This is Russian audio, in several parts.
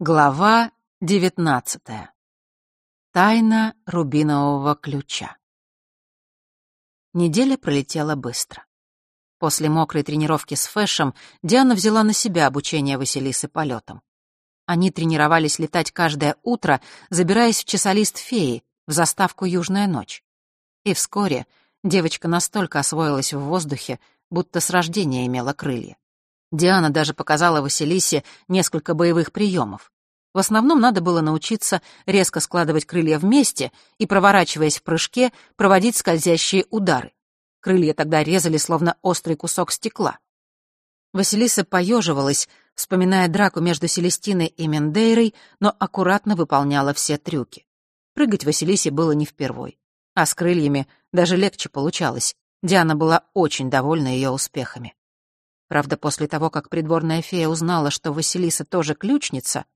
Глава девятнадцатая. Тайна рубинового ключа. Неделя пролетела быстро. После мокрой тренировки с Фэшем Диана взяла на себя обучение Василисы полетам. Они тренировались летать каждое утро, забираясь в часолист феи, в заставку «Южная ночь». И вскоре девочка настолько освоилась в воздухе, будто с рождения имела крылья. Диана даже показала Василисе несколько боевых приемов. В основном надо было научиться резко складывать крылья вместе и, проворачиваясь в прыжке, проводить скользящие удары. Крылья тогда резали, словно острый кусок стекла. Василиса поеживалась, вспоминая драку между Селестиной и Мендейрой, но аккуратно выполняла все трюки. Прыгать Василисе было не впервой. А с крыльями даже легче получалось. Диана была очень довольна ее успехами. Правда, после того, как придворная фея узнала, что Василиса тоже ключница,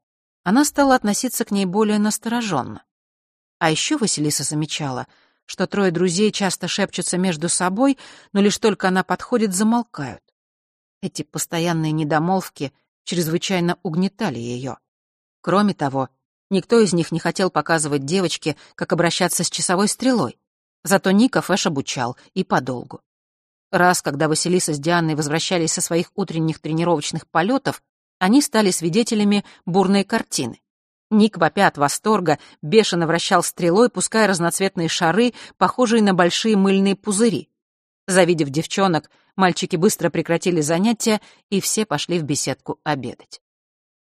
она стала относиться к ней более настороженно. А еще Василиса замечала, что трое друзей часто шепчутся между собой, но лишь только она подходит, замолкают. Эти постоянные недомолвки чрезвычайно угнетали ее. Кроме того, никто из них не хотел показывать девочке, как обращаться с часовой стрелой. Зато Ника Фэш обучал, и подолгу. Раз, когда Василиса с Дианой возвращались со своих утренних тренировочных полетов, они стали свидетелями бурной картины. Ник, вопя от восторга, бешено вращал стрелой, пуская разноцветные шары, похожие на большие мыльные пузыри. Завидев девчонок, мальчики быстро прекратили занятия, и все пошли в беседку обедать.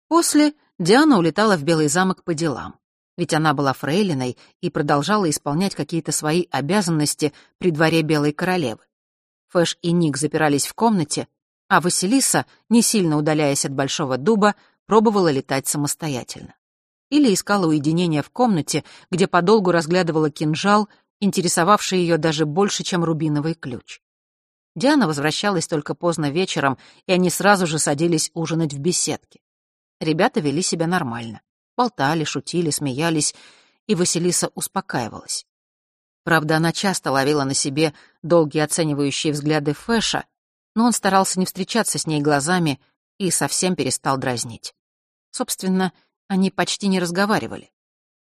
После Диана улетала в Белый замок по делам, ведь она была фрейлиной и продолжала исполнять какие-то свои обязанности при дворе Белой королевы. Фэш и Ник запирались в комнате, а Василиса, не сильно удаляясь от большого дуба, пробовала летать самостоятельно. Или искала уединение в комнате, где подолгу разглядывала кинжал, интересовавший ее даже больше, чем рубиновый ключ. Диана возвращалась только поздно вечером, и они сразу же садились ужинать в беседке. Ребята вели себя нормально. Болтали, шутили, смеялись, и Василиса успокаивалась. Правда, она часто ловила на себе долгие оценивающие взгляды Фэша, но он старался не встречаться с ней глазами и совсем перестал дразнить. Собственно, они почти не разговаривали.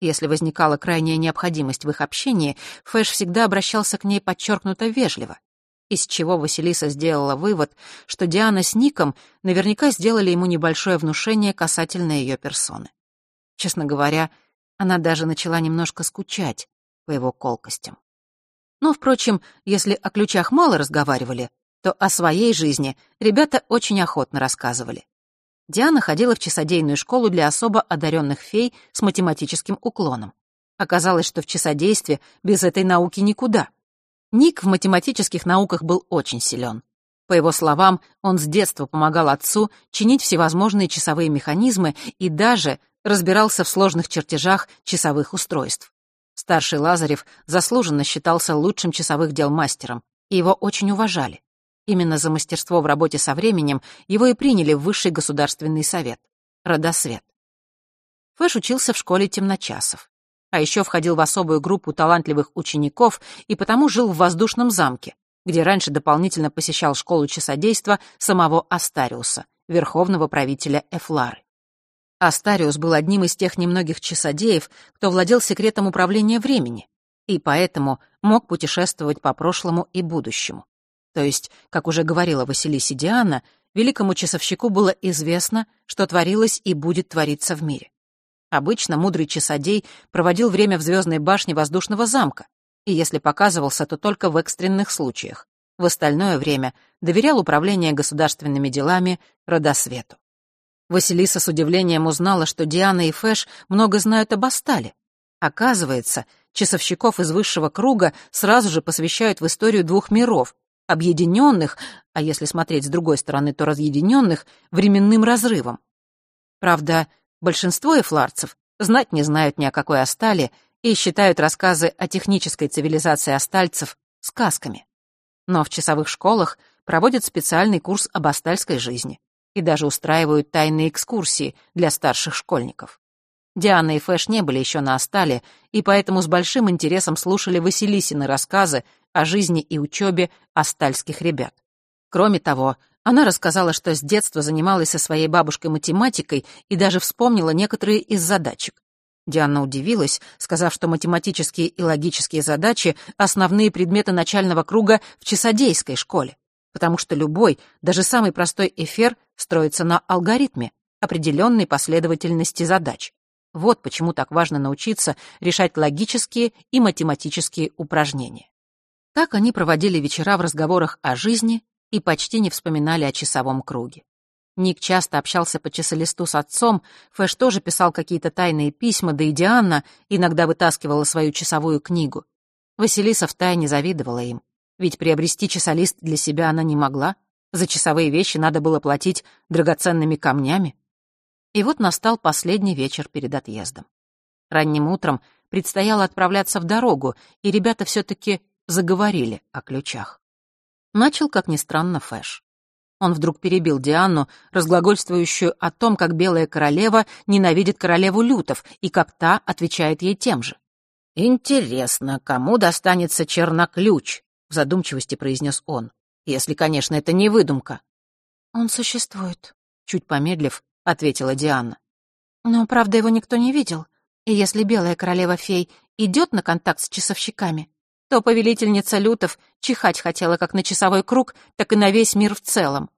Если возникала крайняя необходимость в их общении, Фэш всегда обращался к ней подчеркнуто вежливо, из чего Василиса сделала вывод, что Диана с Ником наверняка сделали ему небольшое внушение касательно ее персоны. Честно говоря, она даже начала немножко скучать по его колкостям. Но, впрочем, если о ключах мало разговаривали, то о своей жизни ребята очень охотно рассказывали. Диана ходила в часодейную школу для особо одаренных фей с математическим уклоном. Оказалось, что в часодействе без этой науки никуда. Ник в математических науках был очень силен. По его словам, он с детства помогал отцу чинить всевозможные часовые механизмы и даже разбирался в сложных чертежах часовых устройств. Старший Лазарев заслуженно считался лучшим часовых дел мастером, и его очень уважали. Именно за мастерство в работе со временем его и приняли в Высший государственный совет — Родосвет. Фэш учился в школе темночасов, а еще входил в особую группу талантливых учеников и потому жил в воздушном замке, где раньше дополнительно посещал школу часодейства самого Астариуса, верховного правителя Эфлары. Астариус был одним из тех немногих часодеев, кто владел секретом управления времени, и поэтому мог путешествовать по прошлому и будущему. То есть, как уже говорила Василисе Диана, великому часовщику было известно, что творилось и будет твориться в мире. Обычно мудрый часодей проводил время в звездной башне воздушного замка, и если показывался, то только в экстренных случаях. В остальное время доверял управление государственными делами Родосвету. Василиса с удивлением узнала, что Диана и Фэш много знают об Астале. Оказывается, часовщиков из высшего круга сразу же посвящают в историю двух миров, объединенных, а если смотреть с другой стороны, то разъединенных, временным разрывом. Правда, большинство эфларцев знать не знают ни о какой Астале и считают рассказы о технической цивилизации астальцев сказками. Но в часовых школах проводят специальный курс об астальской жизни и даже устраивают тайные экскурсии для старших школьников. Диана и Фэш не были еще на Астале, и поэтому с большим интересом слушали Василисины рассказы о жизни и учебе астальских ребят. Кроме того, она рассказала, что с детства занималась со своей бабушкой математикой и даже вспомнила некоторые из задачек. Диана удивилась, сказав, что математические и логические задачи — основные предметы начального круга в часодейской школе, потому что любой, даже самый простой эфир строится на алгоритме, определенной последовательности задач. Вот почему так важно научиться решать логические и математические упражнения. Так они проводили вечера в разговорах о жизни и почти не вспоминали о часовом круге. Ник часто общался по часолисту с отцом, Фэш тоже писал какие-то тайные письма, да и Диана иногда вытаскивала свою часовую книгу. Василиса втайне завидовала им, ведь приобрести часолист для себя она не могла, за часовые вещи надо было платить драгоценными камнями. И вот настал последний вечер перед отъездом. Ранним утром предстояло отправляться в дорогу, и ребята все-таки заговорили о ключах. Начал, как ни странно, Фэш. Он вдруг перебил Диану, разглагольствующую о том, как Белая Королева ненавидит королеву лютов и как та отвечает ей тем же. «Интересно, кому достанется черноключ?» — в задумчивости произнес он. «Если, конечно, это не выдумка». «Он существует», — чуть помедлив, — ответила Диана. «Но, правда, его никто не видел. И если белая королева-фей идет на контакт с часовщиками, то повелительница лютов чихать хотела как на часовой круг, так и на весь мир в целом.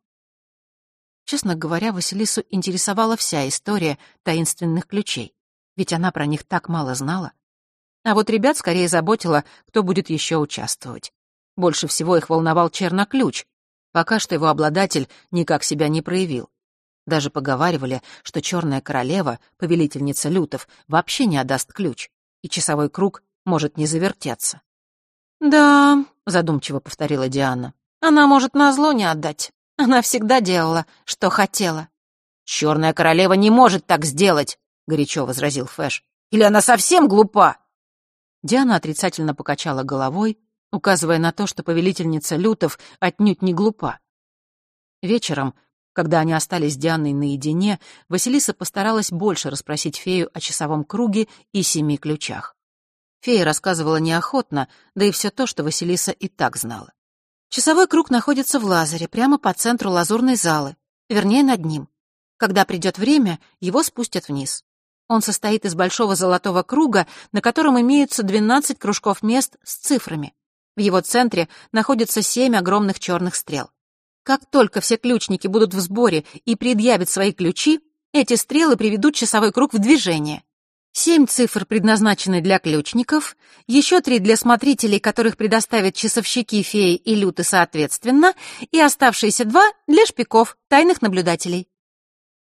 Честно говоря, Василису интересовала вся история таинственных ключей, ведь она про них так мало знала. А вот ребят скорее заботило, кто будет еще участвовать. Больше всего их волновал черноключ. Пока что его обладатель никак себя не проявил. Даже поговаривали, что черная королева, повелительница лютов, вообще не отдаст ключ, и часовой круг может не завертеться. «Да», — задумчиво повторила Диана, — «она может назло не отдать. Она всегда делала, что хотела». «Черная королева не может так сделать», — горячо возразил Фэш. «Или она совсем глупа?» Диана отрицательно покачала головой, указывая на то, что повелительница лютов отнюдь не глупа. Вечером когда они остались с Дианой наедине, Василиса постаралась больше расспросить фею о часовом круге и семи ключах. Фея рассказывала неохотно, да и все то, что Василиса и так знала. Часовой круг находится в лазаре, прямо по центру лазурной залы, вернее, над ним. Когда придет время, его спустят вниз. Он состоит из большого золотого круга, на котором имеются 12 кружков мест с цифрами. В его центре находятся семь огромных черных стрел. Как только все ключники будут в сборе и предъявят свои ключи, эти стрелы приведут часовой круг в движение. Семь цифр предназначены для ключников, еще три для смотрителей, которых предоставят часовщики, феи и люты соответственно, и оставшиеся два для шпиков, тайных наблюдателей.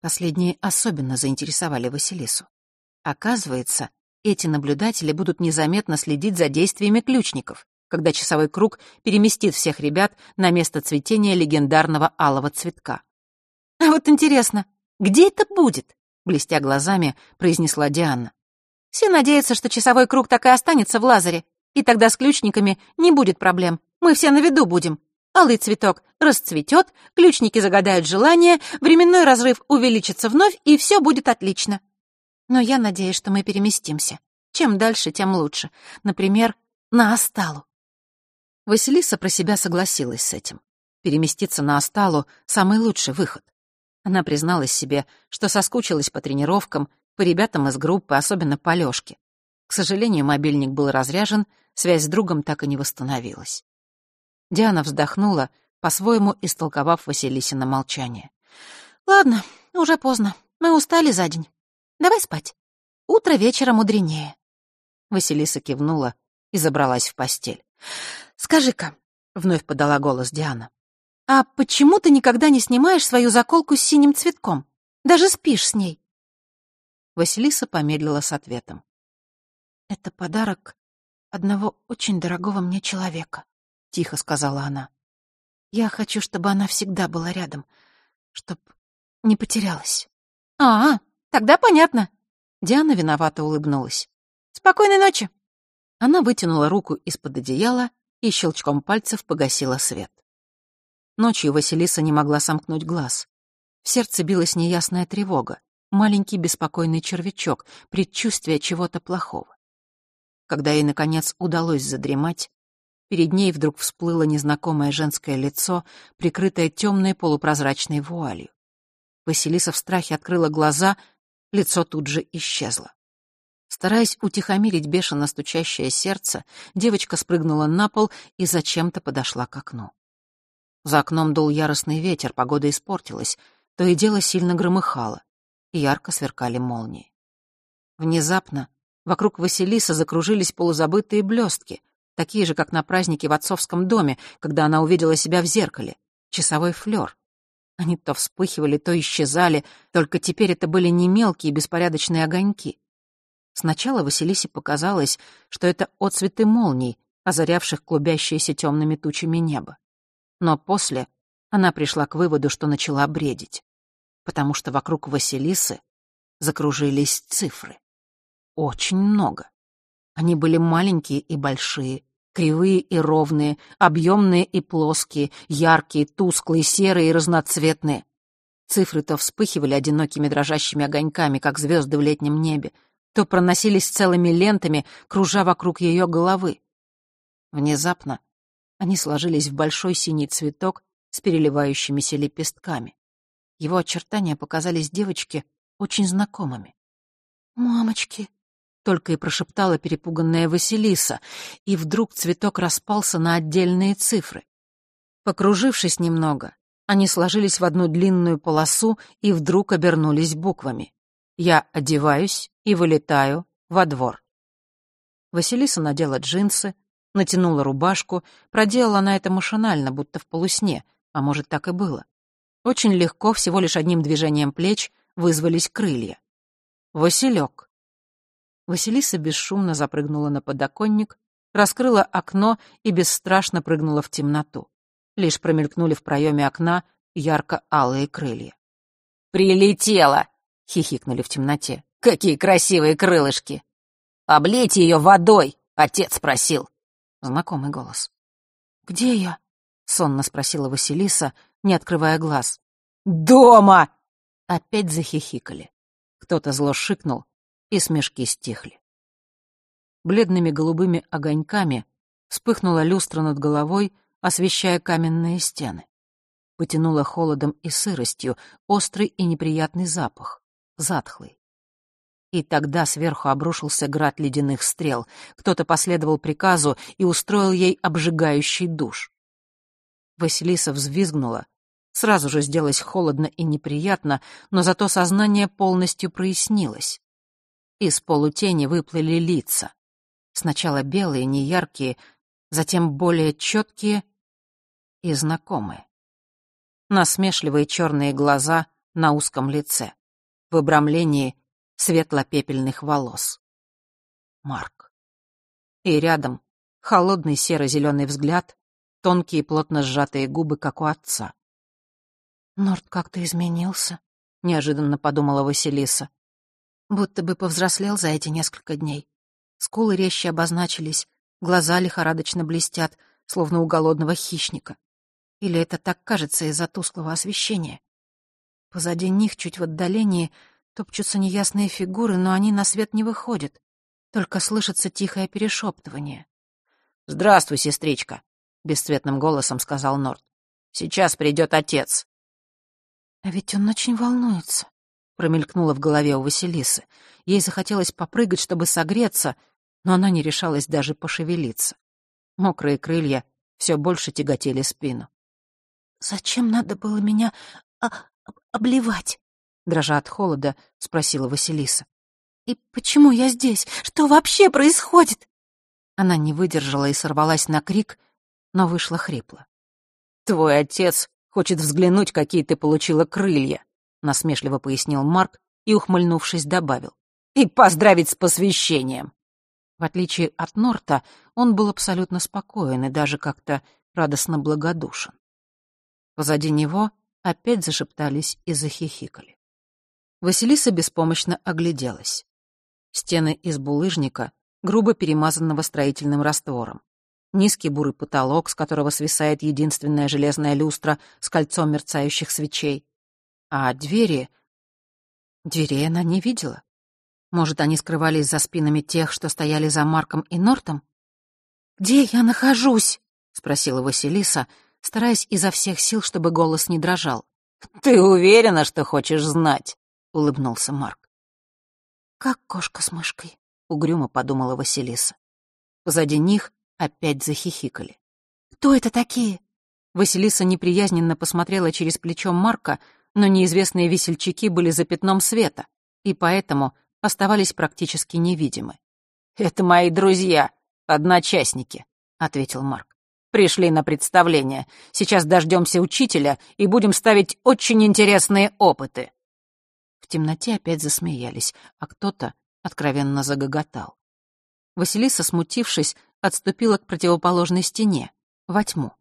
Последние особенно заинтересовали Василису. Оказывается, эти наблюдатели будут незаметно следить за действиями ключников когда часовой круг переместит всех ребят на место цветения легендарного алого цветка. «А вот интересно, где это будет?» — блестя глазами, произнесла Диана. «Все надеются, что часовой круг так и останется в лазаре, и тогда с ключниками не будет проблем. Мы все на виду будем. Алый цветок расцветет, ключники загадают желание, временной разрыв увеличится вновь, и все будет отлично. Но я надеюсь, что мы переместимся. Чем дальше, тем лучше. Например, на Асталу. Василиса про себя согласилась с этим. Переместиться на Осталу — самый лучший выход. Она призналась себе, что соскучилась по тренировкам, по ребятам из группы, особенно по Лёшке. К сожалению, мобильник был разряжен, связь с другом так и не восстановилась. Диана вздохнула, по-своему истолковав Василисина молчание. «Ладно, уже поздно. Мы устали за день. Давай спать. Утро вечера мудренее». Василиса кивнула и забралась в постель. «Скажи-ка», — вновь подала голос Диана, «а почему ты никогда не снимаешь свою заколку с синим цветком? Даже спишь с ней?» Василиса помедлила с ответом. «Это подарок одного очень дорогого мне человека», — тихо сказала она. «Я хочу, чтобы она всегда была рядом, чтобы не потерялась». «А, тогда понятно». Диана виновато улыбнулась. «Спокойной ночи». Она вытянула руку из-под одеяла и щелчком пальцев погасила свет. Ночью Василиса не могла сомкнуть глаз. В сердце билась неясная тревога, маленький беспокойный червячок, предчувствие чего-то плохого. Когда ей, наконец, удалось задремать, перед ней вдруг всплыло незнакомое женское лицо, прикрытое темной полупрозрачной вуалью. Василиса в страхе открыла глаза, лицо тут же исчезло. Стараясь утихомирить бешено стучащее сердце, девочка спрыгнула на пол и зачем-то подошла к окну. За окном дул яростный ветер, погода испортилась, то и дело сильно громыхало, и ярко сверкали молнии. Внезапно вокруг Василисы закружились полузабытые блестки, такие же, как на празднике в отцовском доме, когда она увидела себя в зеркале, часовой флёр. Они то вспыхивали, то исчезали, только теперь это были не мелкие беспорядочные огоньки. Сначала Василисе показалось, что это отцветы молний, озарявших клубящееся темными тучами небо. Но после она пришла к выводу, что начала бредить, потому что вокруг Василисы закружились цифры. Очень много. Они были маленькие и большие, кривые и ровные, объемные и плоские, яркие, тусклые, серые и разноцветные. Цифры то вспыхивали одинокими дрожащими огоньками, как звезды в летнем небе, то проносились целыми лентами, кружа вокруг ее головы. Внезапно они сложились в большой синий цветок с переливающимися лепестками. Его очертания показались девочке очень знакомыми. «Мамочки!» — только и прошептала перепуганная Василиса, и вдруг цветок распался на отдельные цифры. Покружившись немного, они сложились в одну длинную полосу и вдруг обернулись буквами. «Я одеваюсь и вылетаю во двор». Василиса надела джинсы, натянула рубашку, проделала она это машинально, будто в полусне, а может, так и было. Очень легко, всего лишь одним движением плеч, вызвались крылья. «Василек», Василиса бесшумно запрыгнула на подоконник, раскрыла окно и бесстрашно прыгнула в темноту. Лишь промелькнули в проеме окна ярко-алые крылья. «Прилетела!» — хихикнули в темноте. «Какие красивые крылышки! Облейте ее водой!» — отец просил. Знакомый голос. «Где я?» — сонно спросила Василиса, не открывая глаз. «Дома!» Опять захихикали. Кто-то зло шикнул, и смешки стихли. Бледными голубыми огоньками вспыхнула люстра над головой, освещая каменные стены. Потянуло холодом и сыростью, острый и неприятный запах, затхлый. И тогда сверху обрушился град ледяных стрел. Кто-то последовал приказу и устроил ей обжигающий душ. Василиса взвизгнула. Сразу же сделалось холодно и неприятно, но зато сознание полностью прояснилось. Из полутени выплыли лица. Сначала белые, неяркие, затем более четкие и знакомые. Насмешливые черные глаза на узком лице, в обрамлении светло-пепельных волос. Марк. И рядом холодный серо-зеленый взгляд, тонкие плотно сжатые губы, как у отца. «Норд как-то изменился», — неожиданно подумала Василиса. Будто бы повзрослел за эти несколько дней. Скулы резче обозначились, глаза лихорадочно блестят, словно у голодного хищника. Или это так кажется из-за тусклого освещения? Позади них, чуть в отдалении, топчутся неясные фигуры, но они на свет не выходят. Только слышится тихое перешептывание. «Здравствуй, сестричка», — бесцветным голосом сказал Норд. «Сейчас придет отец». А ведь он очень волнуется промелькнуло в голове у Василисы. Ей захотелось попрыгать, чтобы согреться, но она не решалась даже пошевелиться. Мокрые крылья все больше тяготели спину. «Зачем надо было меня а обливать?» Дрожа от холода, спросила Василиса. «И почему я здесь? Что вообще происходит?» Она не выдержала и сорвалась на крик, но вышла хрипло. «Твой отец хочет взглянуть, какие ты получила крылья», — насмешливо пояснил Марк и, ухмыльнувшись, добавил. «И поздравить с посвящением!» В отличие от Норта, он был абсолютно спокоен и даже как-то радостно благодушен. Позади него опять зашептались и захихикали. Василиса беспомощно огляделась. Стены из булыжника, грубо перемазанного строительным раствором. Низкий бурый потолок, с которого свисает единственная железная люстра с кольцом мерцающих свечей. А двери... Дверей она не видела. Может, они скрывались за спинами тех, что стояли за Марком и Нортом? «Где я нахожусь?» — спросила Василиса, стараясь изо всех сил, чтобы голос не дрожал. «Ты уверена, что хочешь знать?» — улыбнулся Марк. «Как кошка с мышкой», — угрюмо подумала Василиса. Позади них опять захихикали. «Кто это такие?» Василиса неприязненно посмотрела через плечо Марка, но неизвестные весельчаки были за пятном света, и поэтому оставались практически невидимы. «Это мои друзья, одночастники», — ответил Марк. «Пришли на представление. Сейчас дождемся учителя и будем ставить очень интересные опыты». В темноте опять засмеялись, а кто-то откровенно загоготал. Василиса, смутившись, отступила к противоположной стене, во тьму.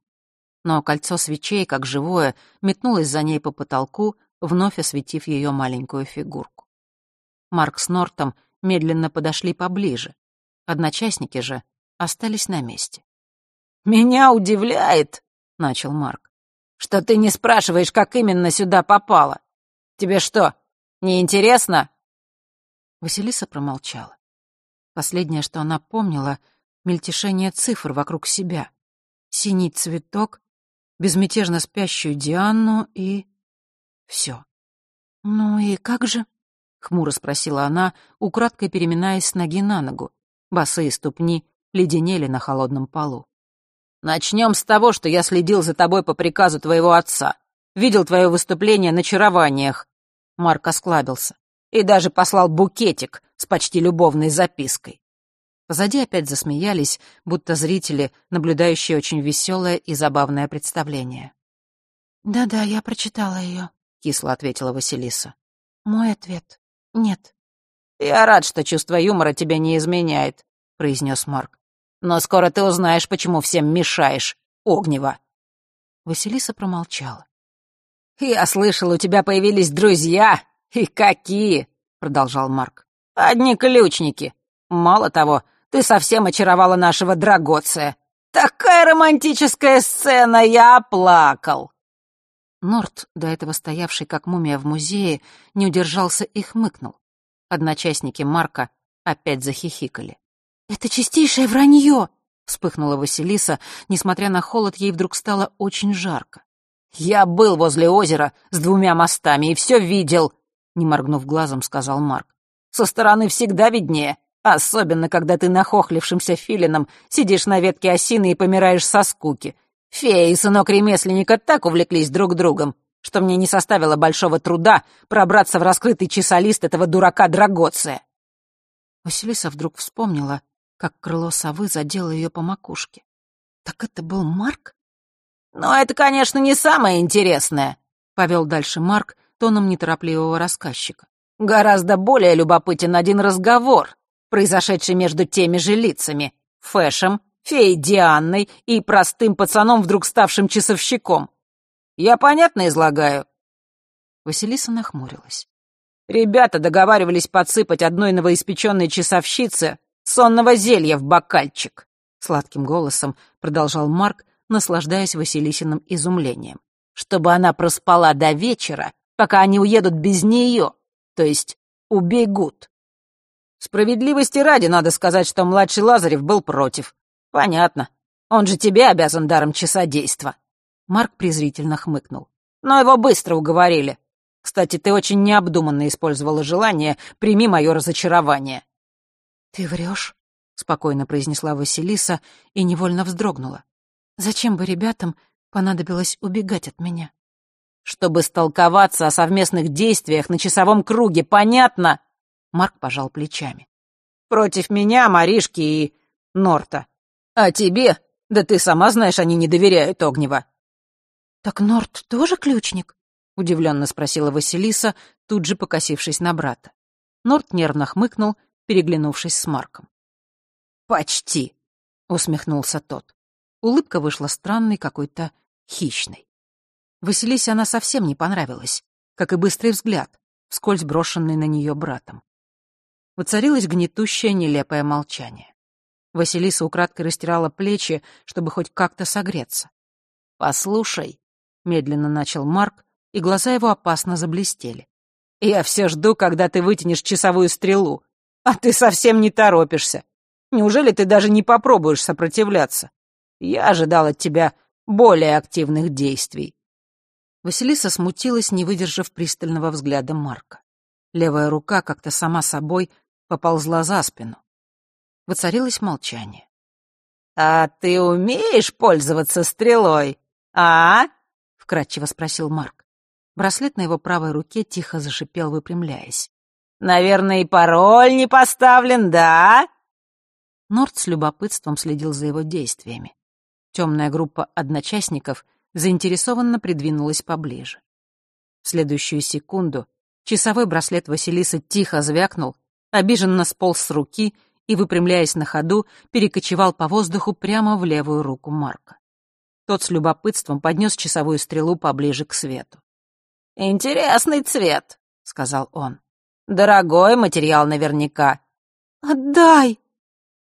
Но кольцо свечей, как живое, метнулось за ней по потолку, вновь осветив ее маленькую фигурку. Марк с Нортом медленно подошли поближе. Одночастники же остались на месте. «Меня удивляет», — начал Марк, «что ты не спрашиваешь, как именно сюда попала. Тебе что, не интересно?» Василиса промолчала. Последнее, что она помнила — мельтешение цифр вокруг себя. Синий цветок, безмятежно спящую Диану и... все. «Ну и как же?» — хмуро спросила она, украдкой переминаясь с ноги на ногу. Босые ступни леденели на холодном полу. «Начнем с того, что я следил за тобой по приказу твоего отца. Видел твое выступление на чарованиях». Марк осклабился. «И даже послал букетик с почти любовной запиской». Позади опять засмеялись, будто зрители, наблюдающие очень веселое и забавное представление. «Да-да, я прочитала ее», — кисло ответила Василиса. «Мой ответ «Нет». «Я рад, что чувство юмора тебя не изменяет», — произнес Марк. «Но скоро ты узнаешь, почему всем мешаешь, Огнева». Василиса промолчала. «Я слышал, у тебя появились друзья. И какие!» — продолжал Марк. «Одни ключники. Мало того, ты совсем очаровала нашего Драгоция. Такая романтическая сцена, я плакал!» Норт, до этого стоявший как мумия в музее, не удержался и хмыкнул. Одночастники Марка опять захихикали. «Это чистейшее вранье!» — вспыхнула Василиса. Несмотря на холод, ей вдруг стало очень жарко. «Я был возле озера с двумя мостами и все видел», — не моргнув глазом, сказал Марк. «Со стороны всегда виднее, особенно когда ты нахохлившимся филином сидишь на ветке осины и помираешь со скуки. Фея и сынок ремесленника так увлеклись друг другом, что мне не составило большого труда пробраться в раскрытый часолист этого дурака Драгоция. Василиса вдруг вспомнила, как крыло совы задело ее по макушке. Так это был Марк? «Но это, конечно, не самое интересное», — повел дальше Марк тоном неторопливого рассказчика. «Гораздо более любопытен один разговор, произошедший между теми же лицами, Фэшем феей Дианной и простым пацаном, вдруг ставшим часовщиком. Я понятно излагаю?» Василиса нахмурилась. Ребята договаривались подсыпать одной новоиспеченной часовщице сонного зелья в бокальчик. Сладким голосом продолжал Марк, наслаждаясь Василисиным изумлением. Чтобы она проспала до вечера, пока они уедут без нее, то есть убегут. Справедливости ради надо сказать, что младший Лазарев был против. «Понятно. Он же тебе обязан даром часодейства». Марк презрительно хмыкнул. «Но его быстро уговорили. Кстати, ты очень необдуманно использовала желание, прими мое разочарование». «Ты врешь?» — спокойно произнесла Василиса и невольно вздрогнула. «Зачем бы ребятам понадобилось убегать от меня?» «Чтобы столковаться о совместных действиях на часовом круге, понятно?» Марк пожал плечами. «Против меня, Маришки и Норта. А тебе? Да ты сама знаешь, они не доверяют Огнева». «Так Норт тоже ключник?» — удивленно спросила Василиса, тут же покосившись на брата. Норт нервно хмыкнул, переглянувшись с Марком. «Почти», — усмехнулся тот. Улыбка вышла странной, какой-то хищной. Василисе она совсем не понравилась, как и быстрый взгляд, вскользь брошенный на нее братом. Воцарилось гнетущее, нелепое молчание. Василиса украдкой растирала плечи, чтобы хоть как-то согреться. «Послушай», — медленно начал Марк, и глаза его опасно заблестели. «Я все жду, когда ты вытянешь часовую стрелу, а ты совсем не торопишься. Неужели ты даже не попробуешь сопротивляться? Я ожидал от тебя более активных действий». Василиса смутилась, не выдержав пристального взгляда Марка. Левая рука как-то сама собой поползла за спину. Воцарилось молчание. «А ты умеешь пользоваться стрелой, а?» — вкратчиво спросил Марк. Браслет на его правой руке тихо зашипел, выпрямляясь. «Наверное, и пароль не поставлен, да?» Норд с любопытством следил за его действиями. Темная группа одночастников заинтересованно придвинулась поближе. В следующую секунду часовой браслет Василисы тихо звякнул, обиженно сполз с руки и, выпрямляясь на ходу, перекочевал по воздуху прямо в левую руку Марка. Тот с любопытством поднес часовую стрелу поближе к свету. «Интересный цвет», — сказал он. «Дорогой материал наверняка». «Отдай!»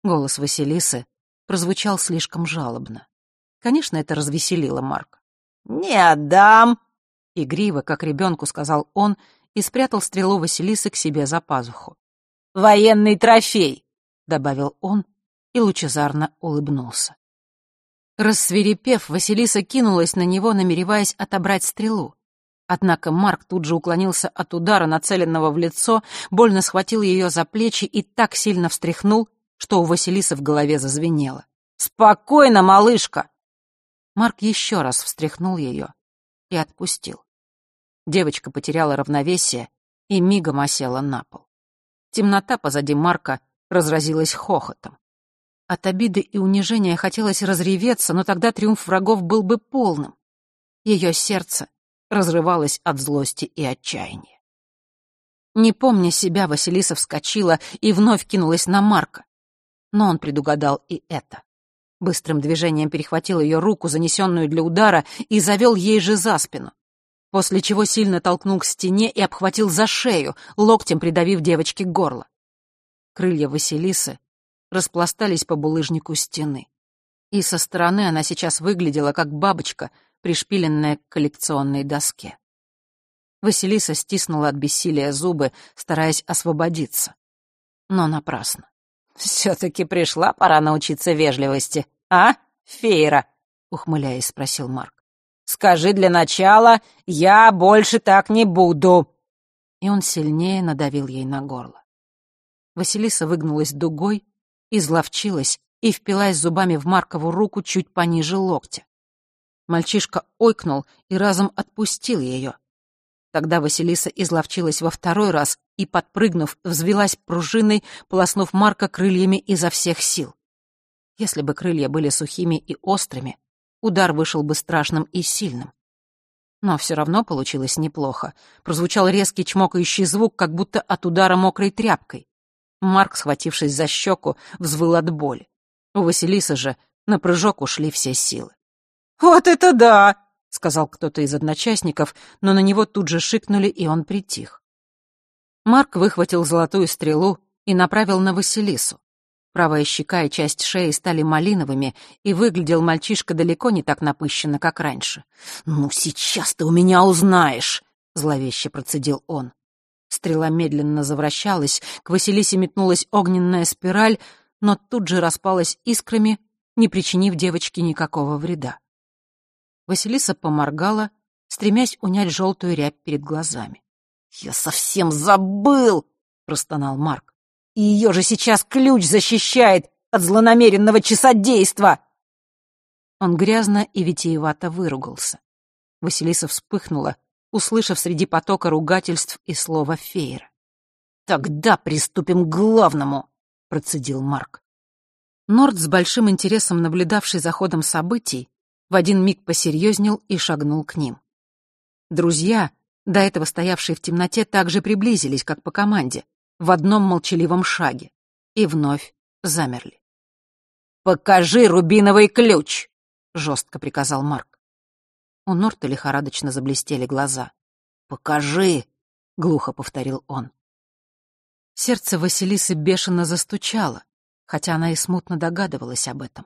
Голос Василисы прозвучал слишком жалобно. Конечно, это развеселило Марка. «Не отдам!» Игриво, как ребенку, сказал он и спрятал стрелу Василисы к себе за пазуху. «Военный трофей!» — добавил он и лучезарно улыбнулся. Рассверепев, Василиса кинулась на него, намереваясь отобрать стрелу. Однако Марк тут же уклонился от удара, нацеленного в лицо, больно схватил ее за плечи и так сильно встряхнул, что у Василисы в голове зазвенело. «Спокойно, малышка!» Марк еще раз встряхнул ее и отпустил. Девочка потеряла равновесие и мигом осела на пол. Темнота позади Марка разразилась хохотом. От обиды и унижения хотелось разреветься, но тогда триумф врагов был бы полным. Ее сердце разрывалось от злости и отчаяния. Не помня себя, Василиса вскочила и вновь кинулась на Марка. Но он предугадал и это. Быстрым движением перехватил ее руку, занесенную для удара, и завел ей же за спину. После чего сильно толкнул к стене и обхватил за шею, локтем придавив девочке горло. Крылья Василисы распластались по булыжнику стены. И со стороны она сейчас выглядела как бабочка, пришпиленная к коллекционной доске. Василиса стиснула от бессилия зубы, стараясь освободиться. Но напрасно. «Все-таки пришла пора научиться вежливости, а, Фейра?» — ухмыляясь, спросил Марк. «Скажи для начала, я больше так не буду!» И он сильнее надавил ей на горло. Василиса выгнулась дугой, изловчилась и впилась зубами в Маркову руку чуть пониже локтя. Мальчишка ойкнул и разом отпустил ее. Тогда Василиса изловчилась во второй раз и, подпрыгнув, взвелась пружиной, полоснув Марка крыльями изо всех сил. Если бы крылья были сухими и острыми, удар вышел бы страшным и сильным. Но все равно получилось неплохо. Прозвучал резкий чмокающий звук, как будто от удара мокрой тряпкой. Марк, схватившись за щеку, взвыл от боли. У Василисы же на прыжок ушли все силы. «Вот это да!» — сказал кто-то из одночастников, но на него тут же шикнули, и он притих. Марк выхватил золотую стрелу и направил на Василису. Правая щека и часть шеи стали малиновыми, и выглядел мальчишка далеко не так напыщенно, как раньше. «Ну, сейчас ты у меня узнаешь!» — зловеще процедил он. Стрела медленно завращалась, к Василисе метнулась огненная спираль, но тут же распалась искрами, не причинив девочке никакого вреда. Василиса поморгала, стремясь унять желтую рябь перед глазами. «Я совсем забыл!» — простонал Марк. «И ее же сейчас ключ защищает от злонамеренного часодейства!» Он грязно и витиевато выругался. Василиса вспыхнула, услышав среди потока ругательств и слова феера. «Тогда приступим к главному!» — процедил Марк. Норд, с большим интересом наблюдавший за ходом событий, в один миг посерьезнел и шагнул к ним. Друзья, до этого стоявшие в темноте, также приблизились, как по команде, в одном молчаливом шаге, и вновь замерли. «Покажи рубиновый ключ!» — жестко приказал Марк. У Норта лихорадочно заблестели глаза. «Покажи!» — глухо повторил он. Сердце Василисы бешено застучало, хотя она и смутно догадывалась об этом.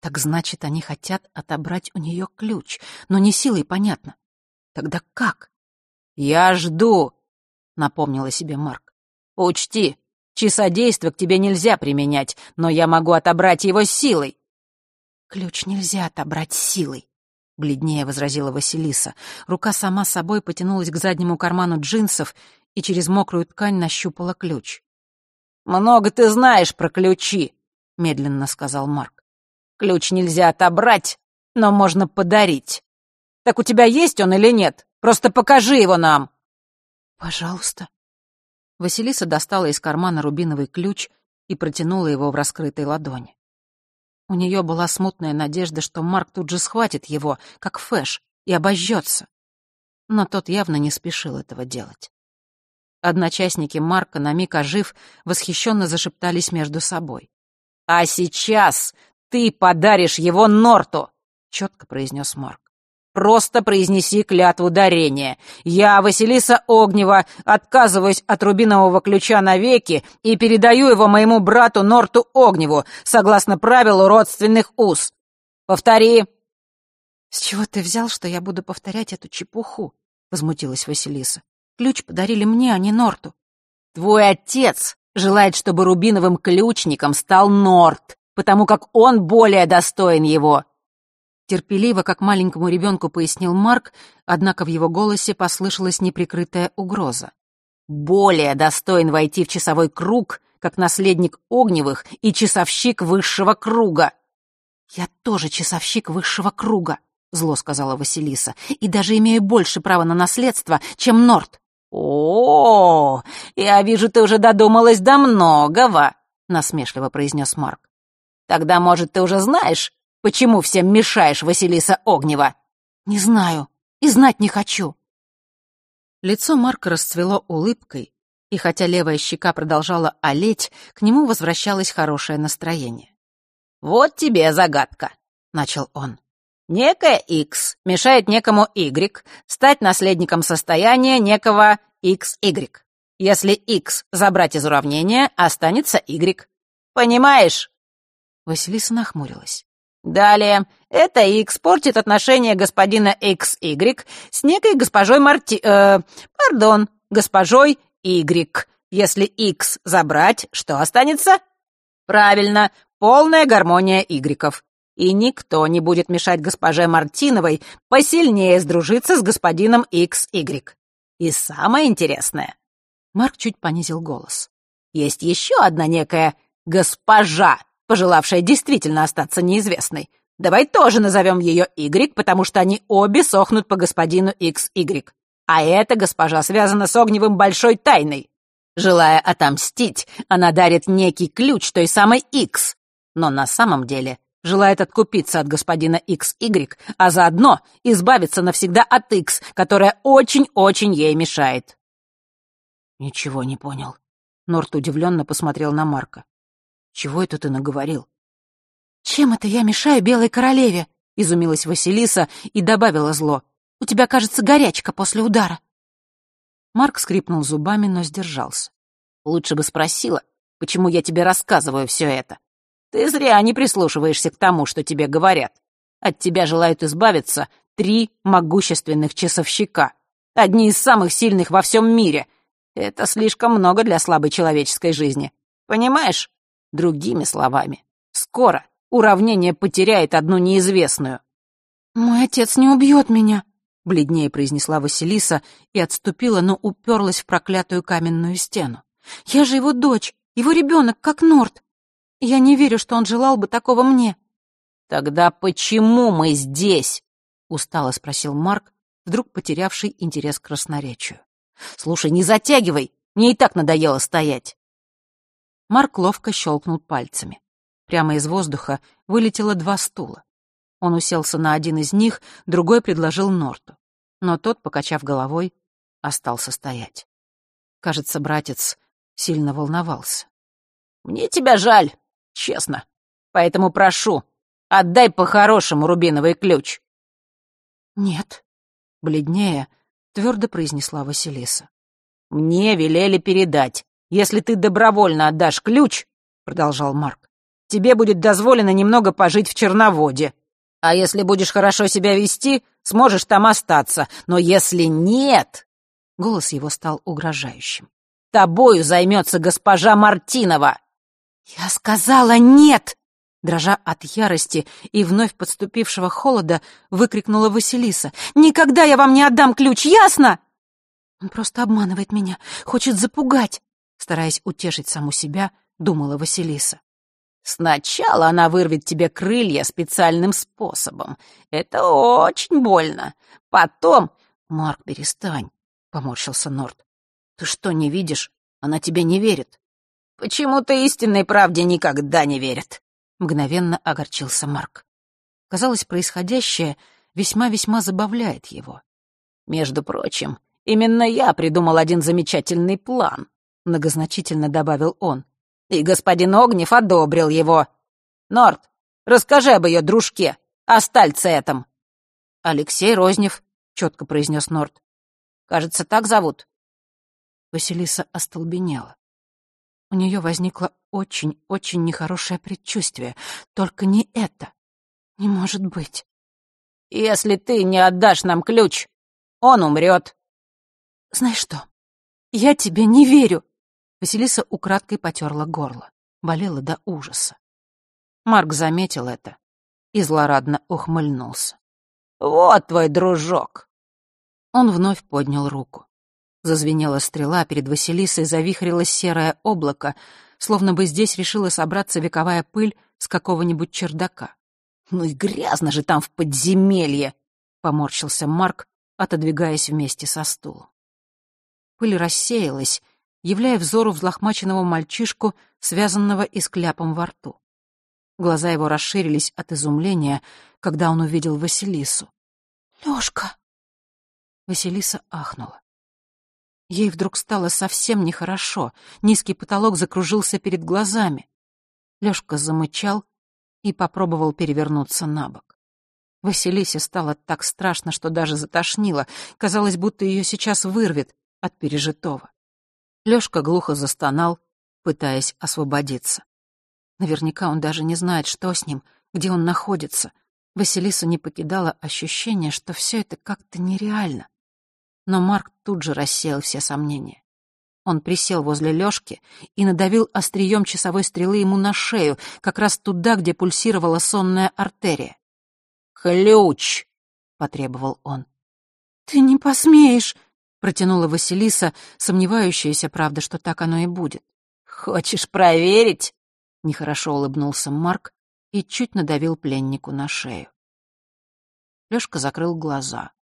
Так значит, они хотят отобрать у нее ключ, но не силой, понятно. Тогда как? «Я жду», — напомнила себе Марк. «Учти, Часодейство к тебе нельзя применять, но я могу отобрать его силой». «Ключ нельзя отобрать силой», — бледнее возразила Василиса. Рука сама собой потянулась к заднему карману джинсов и через мокрую ткань нащупала ключ. «Много ты знаешь про ключи», — медленно сказал Марк. «Ключ нельзя отобрать, но можно подарить. Так у тебя есть он или нет? Просто покажи его нам». «Пожалуйста». Василиса достала из кармана рубиновый ключ и протянула его в раскрытой ладони. У нее была смутная надежда, что Марк тут же схватит его, как фэш, и обожжется. Но тот явно не спешил этого делать. Одночастники Марка, на миг ожив, восхищенно зашептались между собой. «А сейчас ты подаришь его Норту!» — четко произнес Марк. Просто произнеси клятву дарения. Я, Василиса Огнева, отказываюсь от рубинового ключа навеки и передаю его моему брату Норту Огневу, согласно правилу родственных уз. Повтори. С чего ты взял, что я буду повторять эту чепуху? Возмутилась Василиса. Ключ подарили мне, а не Норту. Твой отец желает, чтобы рубиновым ключником стал Норт, потому как он более достоин его. Терпеливо, как маленькому ребенку пояснил Марк, однако в его голосе послышалась неприкрытая угроза. «Более достоин войти в часовой круг, как наследник Огневых и часовщик высшего круга». «Я тоже часовщик высшего круга», — зло сказала Василиса, «и даже имею больше права на наследство, чем Норт». «О, я вижу, ты уже додумалась до многого», — насмешливо произнес Марк. «Тогда, может, ты уже знаешь, Почему всем мешаешь, Василиса Огнева?» «Не знаю. И знать не хочу». Лицо Марка расцвело улыбкой, и хотя левая щека продолжала олеть, к нему возвращалось хорошее настроение. «Вот тебе загадка», — начал он. «Некое X мешает некому Y стать наследником состояния некого XY. Если X забрать из уравнения, останется Y. Понимаешь?» Василиса нахмурилась. Далее, это X портит отношения господина XY с некой госпожой Марти... Э, пардон, госпожой Y. Если X забрать, что останется? Правильно, полная гармония Y. И никто не будет мешать госпоже Мартиновой посильнее сдружиться с господином XY. И самое интересное... Марк чуть понизил голос. Есть еще одна некая госпожа пожелавшая действительно остаться неизвестной. Давай тоже назовем ее Y, потому что они обе сохнут по господину XY. А эта госпожа связана с Огневым большой тайной. Желая отомстить, она дарит некий ключ той самой X, но на самом деле желает откупиться от господина XY, а заодно избавиться навсегда от X, которая очень-очень ей мешает. Ничего не понял. Норт удивленно посмотрел на Марка. Чего это ты наговорил?» «Чем это я мешаю белой королеве?» — изумилась Василиса и добавила зло. «У тебя, кажется, горячка после удара». Марк скрипнул зубами, но сдержался. «Лучше бы спросила, почему я тебе рассказываю все это. Ты зря не прислушиваешься к тому, что тебе говорят. От тебя желают избавиться три могущественных часовщика. Одни из самых сильных во всем мире. Это слишком много для слабой человеческой жизни. Понимаешь? Другими словами, скоро уравнение потеряет одну неизвестную. «Мой отец не убьет меня», — бледнее произнесла Василиса и отступила, но уперлась в проклятую каменную стену. «Я же его дочь, его ребенок, как Норт. Я не верю, что он желал бы такого мне». «Тогда почему мы здесь?» — устало спросил Марк, вдруг потерявший интерес к красноречию. «Слушай, не затягивай, мне и так надоело стоять». Марк ловко щелкнул пальцами. Прямо из воздуха вылетело два стула. Он уселся на один из них, другой предложил Норту. Но тот, покачав головой, остался стоять. Кажется, братец сильно волновался. «Мне тебя жаль, честно. Поэтому прошу, отдай по-хорошему рубиновый ключ». «Нет», — бледнее, твердо произнесла Василиса. «Мне велели передать. Если ты добровольно отдашь ключ, — продолжал Марк, — тебе будет дозволено немного пожить в Черноводе. А если будешь хорошо себя вести, сможешь там остаться. Но если нет...» Голос его стал угрожающим. тобою займется госпожа Мартинова!» «Я сказала нет!» Дрожа от ярости и вновь подступившего холода, выкрикнула Василиса. «Никогда я вам не отдам ключ, ясно?» «Он просто обманывает меня, хочет запугать», стараясь утешить саму себя, думала Василиса. «Сначала она вырвет тебе крылья специальным способом. Это очень больно. Потом...» «Марк, перестань», — поморщился Норт. «Ты что, не видишь? Она тебе не верит». «Почему-то истинной правде никогда не верят», — мгновенно огорчился Марк. Казалось, происходящее весьма-весьма забавляет его. «Между прочим, именно я придумал один замечательный план», — многозначительно добавил он. «И господин Огнев одобрил его. Норт, расскажи об ее дружке, о стальце этом». «Алексей Рознев», — четко произнес Норт. «Кажется, так зовут». Василиса остолбенела. У нее возникло очень-очень нехорошее предчувствие. Только не это. Не может быть. «Если ты не отдашь нам ключ, он умрет». «Знаешь что? Я тебе не верю!» Василиса украдкой потерла горло. Болела до ужаса. Марк заметил это и злорадно ухмыльнулся. «Вот твой дружок!» Он вновь поднял руку. Зазвенела стрела, перед Василисой завихрилось серое облако, словно бы здесь решила собраться вековая пыль с какого-нибудь чердака. «Ну и грязно же там в подземелье!» — поморщился Марк, отодвигаясь вместе со стулом. Пыль рассеялась, являя взору взлохмаченного мальчишку, связанного и с кляпом во рту. Глаза его расширились от изумления, когда он увидел Василису. «Лёшка!» Василиса ахнула. Ей вдруг стало совсем нехорошо. Низкий потолок закружился перед глазами. Лёшка замычал и попробовал перевернуться на бок. Василисе стало так страшно, что даже затошнило. Казалось, будто её сейчас вырвет от пережитого. Лёшка глухо застонал, пытаясь освободиться. Наверняка он даже не знает, что с ним, где он находится. Василису не покидало ощущение, что всё это как-то нереально. Но Марк тут же рассеял все сомнения. Он присел возле Лёшки и надавил острием часовой стрелы ему на шею, как раз туда, где пульсировала сонная артерия. «Ключ!» — потребовал он. «Ты не посмеешь!» — протянула Василиса, сомневающаяся, правда, что так оно и будет. «Хочешь проверить?» — нехорошо улыбнулся Марк и чуть надавил пленнику на шею. Лёшка закрыл глаза.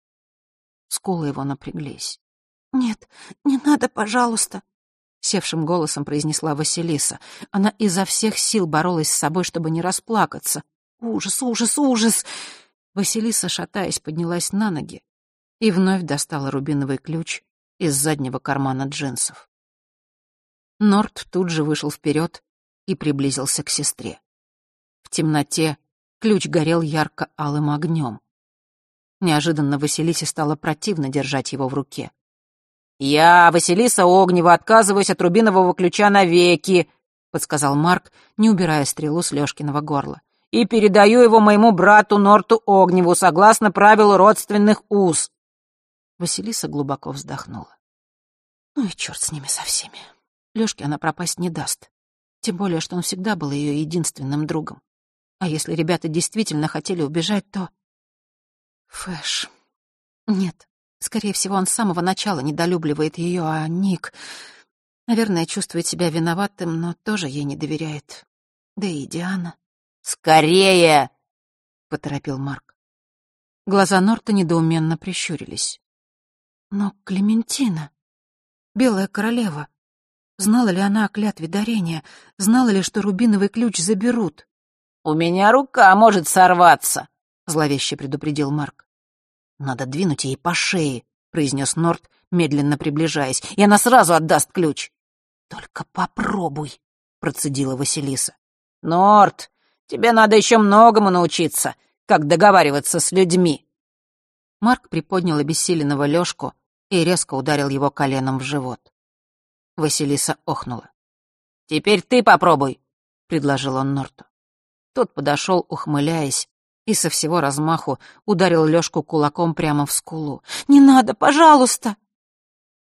Скулы его напряглись. «Нет, не надо, пожалуйста», — севшим голосом произнесла Василиса. Она изо всех сил боролась с собой, чтобы не расплакаться. «Ужас, ужас, ужас!» Василиса, шатаясь, поднялась на ноги и вновь достала рубиновый ключ из заднего кармана джинсов. Норт тут же вышел вперед и приблизился к сестре. В темноте ключ горел ярко-алым огнем. Неожиданно Василисе стало противно держать его в руке. «Я, Василиса Огнева, отказываюсь от рубинового ключа навеки», — подсказал Марк, не убирая стрелу с Лёшкиного горла. «И передаю его моему брату Норту Огневу, согласно правилу родственных уз». Василиса глубоко вздохнула. «Ну и черт с ними со всеми. Лёшке она пропасть не даст. Тем более, что он всегда был ее единственным другом. А если ребята действительно хотели убежать, то Фэш. Нет, скорее всего, он с самого начала недолюбливает ее, а Ник... Наверное, чувствует себя виноватым, но тоже ей не доверяет. Да и Диана. «Скорее!» — поторопил Марк. Глаза Норта недоуменно прищурились. Но Клементина, белая королева, знала ли она о клятве дарения, знала ли, что рубиновый ключ заберут? «У меня рука может сорваться», — зловеще предупредил Марк. «Надо двинуть ей по шее», — произнес Норт, медленно приближаясь, «и она сразу отдаст ключ». «Только попробуй», — процедила Василиса. «Норт, тебе надо еще многому научиться, как договариваться с людьми». Марк приподнял обессиленного Лёшку и резко ударил его коленом в живот. Василиса охнула. «Теперь ты попробуй», — предложил он Норту. Тот подошел, ухмыляясь, и со всего размаху ударил Лёшку кулаком прямо в скулу. «Не надо, пожалуйста!»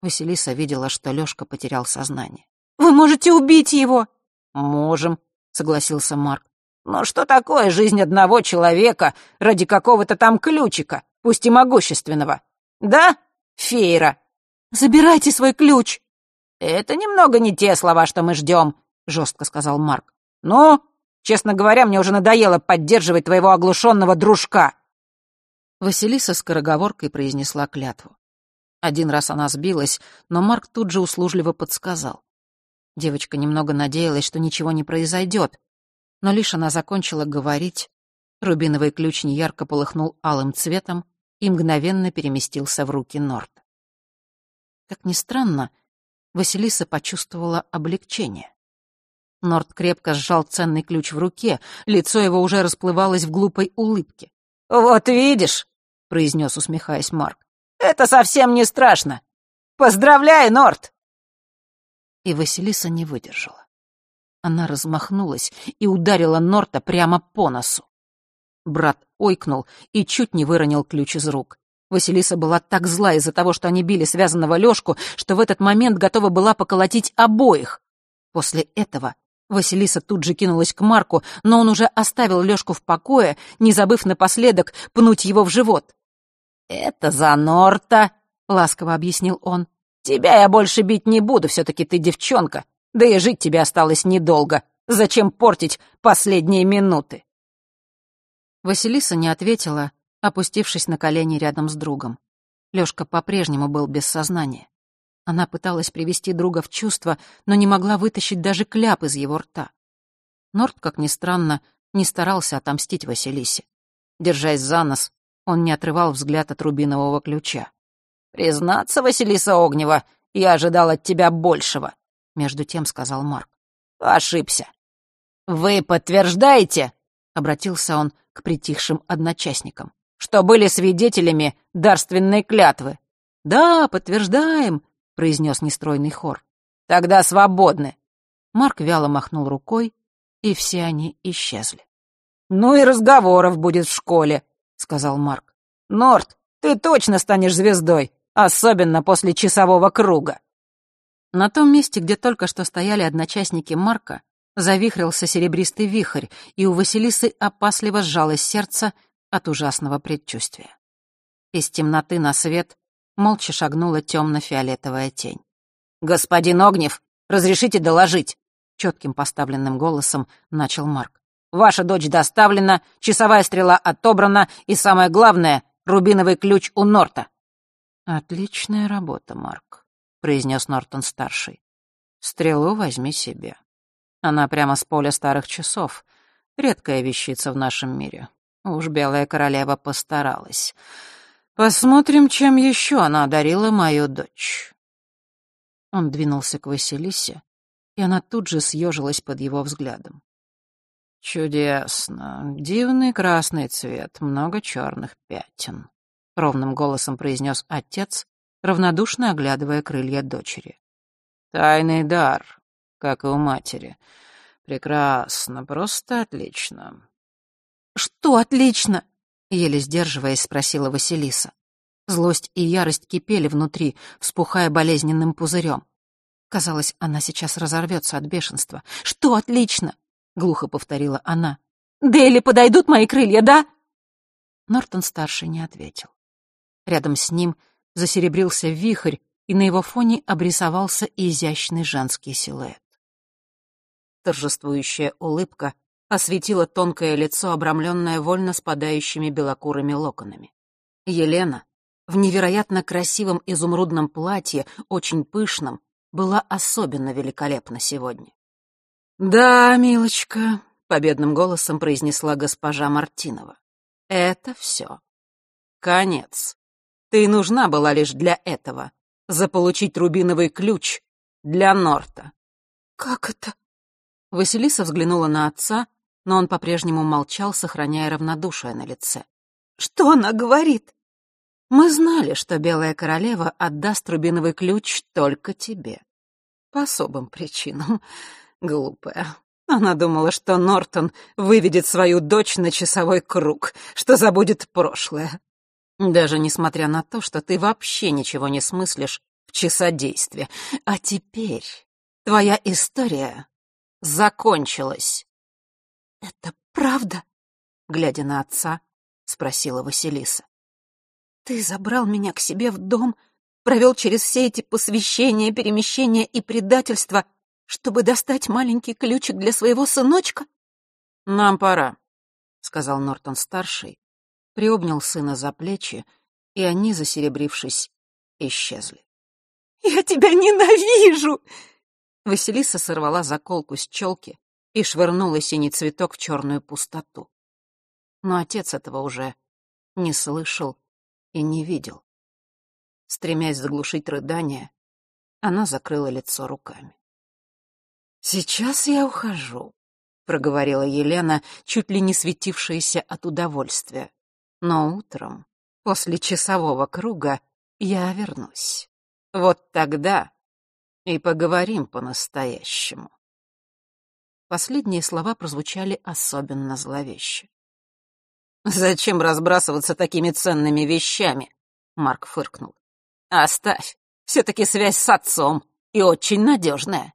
Василиса видела, что Лёшка потерял сознание. «Вы можете убить его!» «Можем», — согласился Марк. «Но что такое жизнь одного человека ради какого-то там ключика, пусть и могущественного? Да, Фейра?» «Забирайте свой ключ!» «Это немного не те слова, что мы ждем», — жестко сказал Марк. «Ну, честно говоря, мне уже надоело поддерживать твоего оглушенного дружка». Василиса скороговоркой произнесла клятву. Один раз она сбилась, но Марк тут же услужливо подсказал. Девочка немного надеялась, что ничего не произойдет, но лишь она закончила говорить, рубиновый ключ неярко полыхнул алым цветом и мгновенно переместился в руки Норта. Как ни странно, Василиса почувствовала облегчение. Норт крепко сжал ценный ключ в руке, лицо его уже расплывалось в глупой улыбке. «Вот видишь», — произнес, усмехаясь Марк, — «это совсем не страшно. Поздравляю, Норт!» И Василиса не выдержала. Она размахнулась и ударила Норта прямо по носу. Брат ойкнул и чуть не выронил ключ из рук. Василиса была так зла из-за того, что они били связанного Лёшку, что в этот момент готова была поколотить обоих. После этого Василиса тут же кинулась к Марку, но он уже оставил Лёшку в покое, не забыв напоследок пнуть его в живот. «Это за Норта», — ласково объяснил он. «Тебя я больше бить не буду, все-таки ты девчонка. Да и жить тебе осталось недолго. Зачем портить последние минуты?» Василиса не ответила, опустившись на колени рядом с другом. Лёшка по-прежнему был без сознания. Она пыталась привести друга в чувство, но не могла вытащить даже кляп из его рта. Норт, как ни странно, не старался отомстить Василисе. Держась за нос, он не отрывал взгляд от рубинового ключа. «Признаться, Василиса Огнева, я ожидал от тебя большего», — между тем сказал Марк. «Ошибся». «Вы подтверждаете?» — обратился он к притихшим одночастникам что были свидетелями дарственной клятвы. «Да, подтверждаем», — произнес нестройный хор. «Тогда свободны». Марк вяло махнул рукой, и все они исчезли. «Ну и разговоров будет в школе», — сказал Марк. «Норт, ты точно станешь звездой, особенно после часового круга». На том месте, где только что стояли одночастники Марка, завихрился серебристый вихрь, и у Василисы опасливо сжалось сердце, от ужасного предчувствия. Из темноты на свет молча шагнула темно-фиолетовая тень. «Господин Огнев, разрешите доложить?» Четким поставленным голосом начал Марк. «Ваша дочь доставлена, часовая стрела отобрана, и самое главное — рубиновый ключ у Норта». «Отличная работа, Марк», — произнес Нортон-старший. «Стрелу возьми себе. Она прямо с поля старых часов. Редкая вещица в нашем мире. Уж белая королева постаралась. Посмотрим, чем еще она одарила мою дочь. Он двинулся к Василисе, и она тут же съежилась под его взглядом. «Чудесно. Дивный красный цвет, много черных пятен», — ровным голосом произнес отец, равнодушно оглядывая крылья дочери. «Тайный дар, как и у матери. Прекрасно, просто отлично. «Что отлично?» — еле сдерживаясь, спросила Василиса. Злость и ярость кипели внутри, вспухая болезненным пузырем. Казалось, она сейчас разорвется от бешенства. «Что отлично?» — глухо повторила она. «Дейли подойдут мои крылья, да?» Нортон-старший не ответил. Рядом с ним засеребрился вихрь, и на его фоне обрисовался изящный женский силуэт. Торжествующая улыбка осветило тонкое лицо, обрамленное вольно спадающими белокурыми локонами. Елена в невероятно красивом изумрудном платье, очень пышном, была особенно великолепна сегодня. «Да, милочка», — победным голосом произнесла госпожа Мартинова, — «это все. Конец. Ты нужна была лишь для этого, заполучить рубиновый ключ для Норта». «Как это?» Василиса взглянула на отца, но он по-прежнему молчал, сохраняя равнодушие на лице. «Что она говорит?» «Мы знали, что Белая Королева отдаст рубиновый ключ только тебе. По особым причинам. Глупая. Она думала, что Нортон выведет свою дочь на часовой круг, что забудет прошлое. Даже несмотря на то, что ты вообще ничего не смыслишь в часодействе. А теперь твоя история закончилась». «Это правда?» — глядя на отца, спросила Василиса. «Ты забрал меня к себе в дом, провел через все эти посвящения, перемещения и предательства, чтобы достать маленький ключик для своего сыночка?» «Нам пора», — сказал Нортон-старший, приобнял сына за плечи, и они, засеребрившись, исчезли. «Я тебя ненавижу!» Василиса сорвала заколку с челки и швырнула синий цветок в черную пустоту. Но отец этого уже не слышал и не видел. Стремясь заглушить рыдание, она закрыла лицо руками. «Сейчас я ухожу», — проговорила Елена, чуть ли не светившаяся от удовольствия. «Но утром, после часового круга, я вернусь. Вот тогда и поговорим по-настоящему». Последние слова прозвучали особенно зловеще. «Зачем разбрасываться такими ценными вещами?» — Марк фыркнул. «Оставь. Все-таки связь с отцом и очень надежная».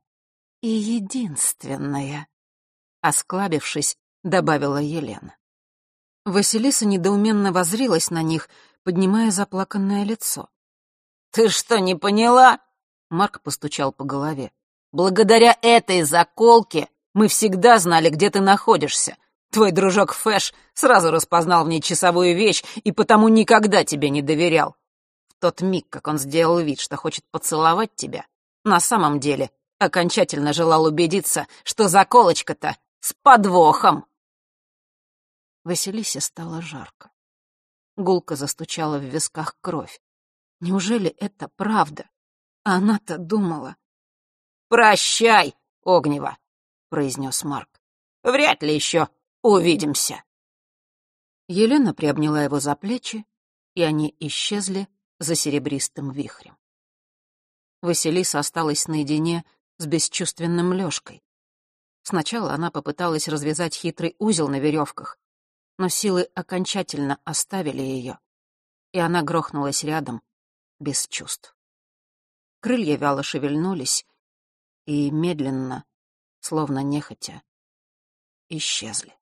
«И единственная», — осклабившись, добавила Елена. Василиса недоуменно возрилась на них, поднимая заплаканное лицо. «Ты что, не поняла?» — Марк постучал по голове. «Благодаря этой заколке мы всегда знали, где ты находишься. Твой дружок Фэш сразу распознал в ней часовую вещь и потому никогда тебе не доверял. В тот миг, как он сделал вид, что хочет поцеловать тебя, на самом деле окончательно желал убедиться, что заколочка-то с подвохом. Василисе стало жарко. Гулко застучала в висках кровь. Неужели это правда? Она-то думала. «Прощай, Огнева!» — произнес Марк. «Вряд ли еще увидимся». Елена приобняла его за плечи, и они исчезли за серебристым вихрем. Василиса осталась наедине с бесчувственным Лёшкой. Сначала она попыталась развязать хитрый узел на веревках, но силы окончательно оставили ее, и она грохнулась рядом, без чувств. Крылья вяло шевельнулись и медленно, словно нехотя, исчезли.